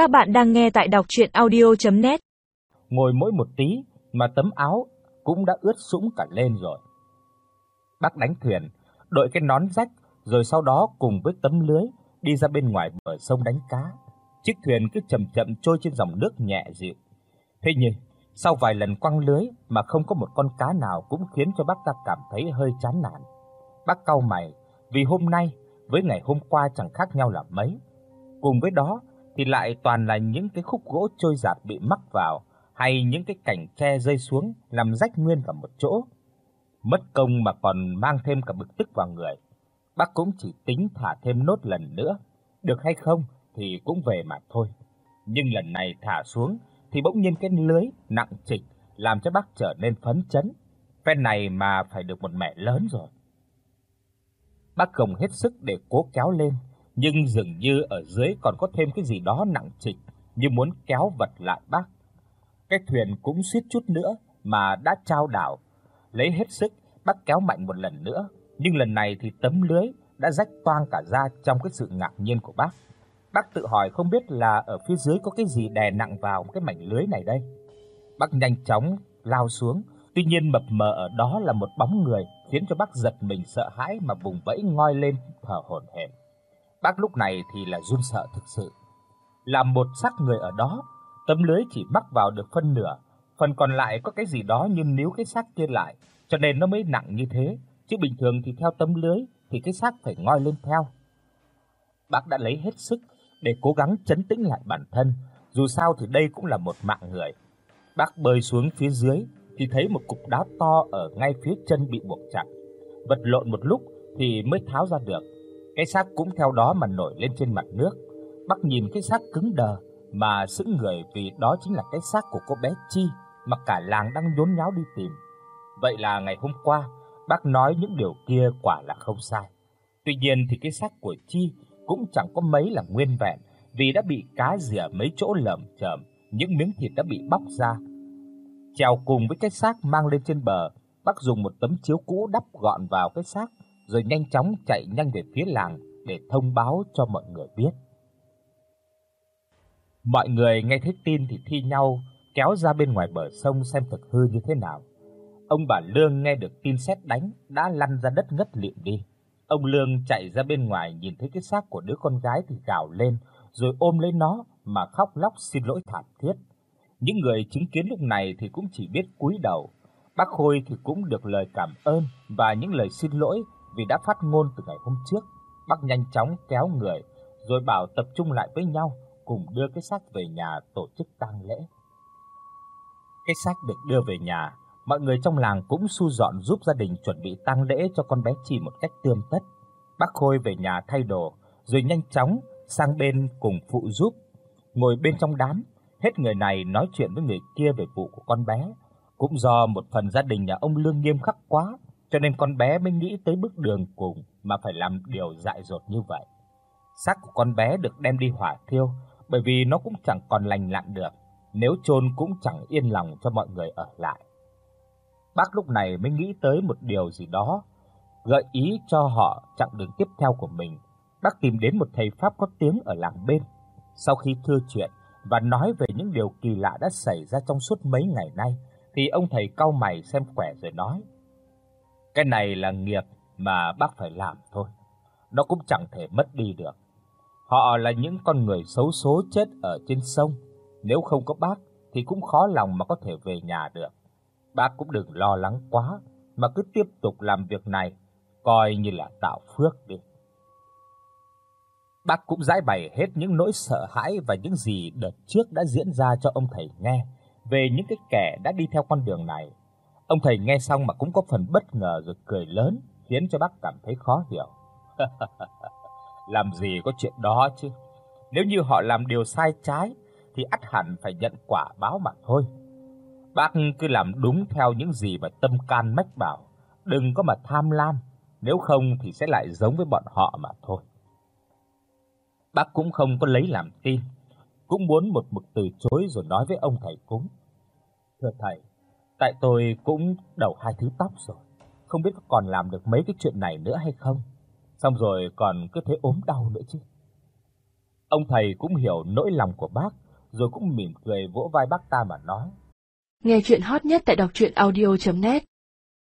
Các bạn đang nghe tại đọc audio net Ngồi mỗi một tí mà tấm áo cũng đã ướt sũng cả lên rồi. Bác đánh thuyền, đội cái nón rách rồi sau đó cùng với tấm lưới đi ra bên ngoài bờ sông đánh cá. Chiếc thuyền cứ chậm chậm trôi trên dòng nước nhẹ dịu. Thế nhưng, sau vài lần quăng lưới mà không có một con cá nào cũng khiến cho bác ta cảm thấy hơi chán nản. Bác cau mày, vì hôm nay với ngày hôm qua chẳng khác nhau là mấy. Cùng với đó thì lại toàn là những cái khúc gỗ trôi giạt bị mắc vào hay những cái cành tre rơi xuống làm rách nguyên cả một chỗ. Mất công mà còn mang thêm cả bực tức vào người. Bác cũng chỉ tính thả thêm nốt lần nữa, được hay không thì cũng về mà thôi. Nhưng lần này thả xuống thì bỗng nhiên cái lưới nặng trịch làm cho bác trở nên phấn chấn. Phen này mà phải được một mẻ lớn rồi. Bác gồng hết sức để cố kéo lên, nhưng dường như ở dưới còn có thêm cái gì đó nặng trịch, như muốn kéo vật lại bác. Cái thuyền cũng suýt chút nữa mà đã trao đảo. Lấy hết sức, bác kéo mạnh một lần nữa, nhưng lần này thì tấm lưới đã rách toang cả ra trong cái sự ngạc nhiên của bác. Bác tự hỏi không biết là ở phía dưới có cái gì đè nặng vào cái mảnh lưới này đây. Bác nhanh chóng lao xuống, tuy nhiên mập mờ ở đó là một bóng người khiến cho bác giật mình sợ hãi mà vùng vẫy ngoi lên thở hổn hển. Bác lúc này thì là run sợ thực sự. làm một xác người ở đó, tấm lưới chỉ mắc vào được phân nửa, phần còn lại có cái gì đó như níu cái xác kia lại, cho nên nó mới nặng như thế, chứ bình thường thì theo tấm lưới thì cái xác phải ngoi lên theo. Bác đã lấy hết sức để cố gắng trấn tĩnh lại bản thân, dù sao thì đây cũng là một mạng người. Bác bơi xuống phía dưới thì thấy một cục đá to ở ngay phía chân bị buộc chặt. Vật lộn một lúc thì mới tháo ra được. Cái xác cũng theo đó mà nổi lên trên mặt nước. Bác nhìn cái xác cứng đờ mà sững người vì đó chính là cái xác của cô bé Chi mà cả làng đang nhốn nháo đi tìm. Vậy là ngày hôm qua, bác nói những điều kia quả là không sai. Tuy nhiên thì cái xác của Chi cũng chẳng có mấy là nguyên vẹn, vì đã bị cá rỉa mấy chỗ lởm chởm, những miếng thịt đã bị bóc ra. Treo cùng với cái xác mang lên trên bờ, bác dùng một tấm chiếu cũ đắp gọn vào cái xác, rồi nhanh chóng chạy nhanh về phía làng để thông báo cho mọi người biết. Mọi người nghe thấy tin thì thi nhau kéo ra bên ngoài bờ sông xem thực hư như thế nào. Ông bà Lương nghe được tin sét đánh đã lăn ra đất ngất lịm đi. Ông Lương chạy ra bên ngoài nhìn thấy cái xác của đứa con gái thì gào lên, rồi ôm lấy nó mà khóc lóc xin lỗi thảm thiết. Những người chứng kiến lúc này thì cũng chỉ biết cúi đầu. Bác Khôi thì cũng được lời cảm ơn và những lời xin lỗi vì đã phát ngôn từ ngày hôm trước. Bác nhanh chóng kéo người rồi bảo tập trung lại với nhau cùng đưa cái xác về nhà tổ chức tang lễ. Cái xác được đưa về nhà, mọi người trong làng cũng su dọn giúp gia đình chuẩn bị tang lễ cho con bé Chi một cách tươm tất. Bác Khôi về nhà thay đồ, rồi nhanh chóng sang bên cùng phụ giúp. Ngồi bên trong đám, hết người này nói chuyện với người kia về vụ của con bé. Cũng do một phần gia đình nhà ông Lương nghiêm khắc quá, cho nên con bé mới nghĩ tới bước đường cùng mà phải làm điều dại dột như vậy. Xác của con bé được đem đi hỏa thiêu, bởi vì nó cũng chẳng còn lành lặn được, nếu chôn cũng chẳng yên lòng cho mọi người ở lại. Bác lúc này mới nghĩ tới một điều gì đó, gợi ý cho họ chặng đường tiếp theo của mình. Bác tìm đến một thầy pháp có tiếng ở làng bên. Sau khi thưa chuyện và nói về những điều kỳ lạ đã xảy ra trong suốt mấy ngày nay, thì ông thầy cau mày xem khỏe rồi nói: "Cái này là nghiệp mà bác phải làm thôi. Nó cũng chẳng thể mất đi được. Họ là những con người xấu số chết ở trên sông, nếu không có bác thì cũng khó lòng mà có thể về nhà được. Bác cũng đừng lo lắng quá mà cứ tiếp tục làm việc này, coi như là tạo phước đi." Bác cũng giải bày hết những nỗi sợ hãi và những gì đợt trước đã diễn ra cho ông thầy nghe về những cái kẻ đã đi theo con đường này. Ông thầy nghe xong mà cũng có phần bất ngờ rồi cười lớn, khiến cho bác cảm thấy khó hiểu. làm gì có chuyện đó chứ. Nếu như họ làm điều sai trái thì ắt hẳn phải nhận quả báo mà thôi. Bác cứ làm đúng theo những gì mà tâm can mách bảo, đừng có mà tham lam, nếu không thì sẽ lại giống với bọn họ mà thôi. Bác cũng không có lấy làm tin, cũng muốn một mực từ chối rồi nói với ông thầy cúng. Thưa thầy, tại tôi cũng đầu hai thứ tóc rồi, không biết còn làm được mấy cái chuyện này nữa hay không. Xong rồi còn cứ thế ốm đau nữa chứ. Ông thầy cũng hiểu nỗi lòng của bác, rồi cũng mỉm cười vỗ vai bác ta mà nói: Nghe chuyện hot nhất tại đọc audio net